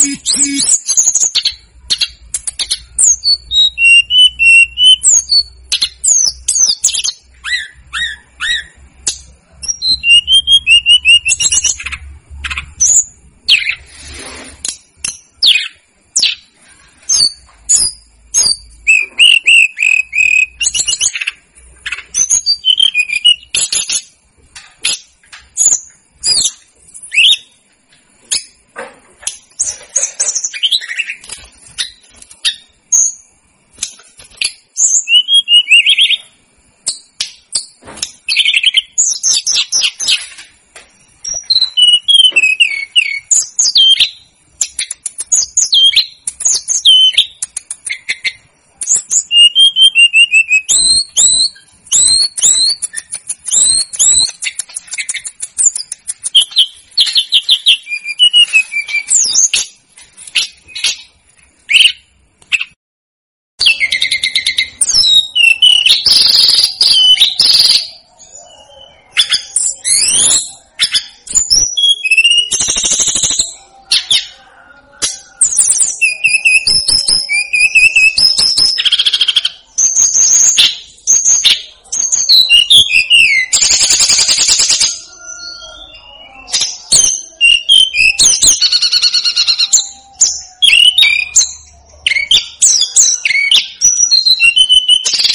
Peace.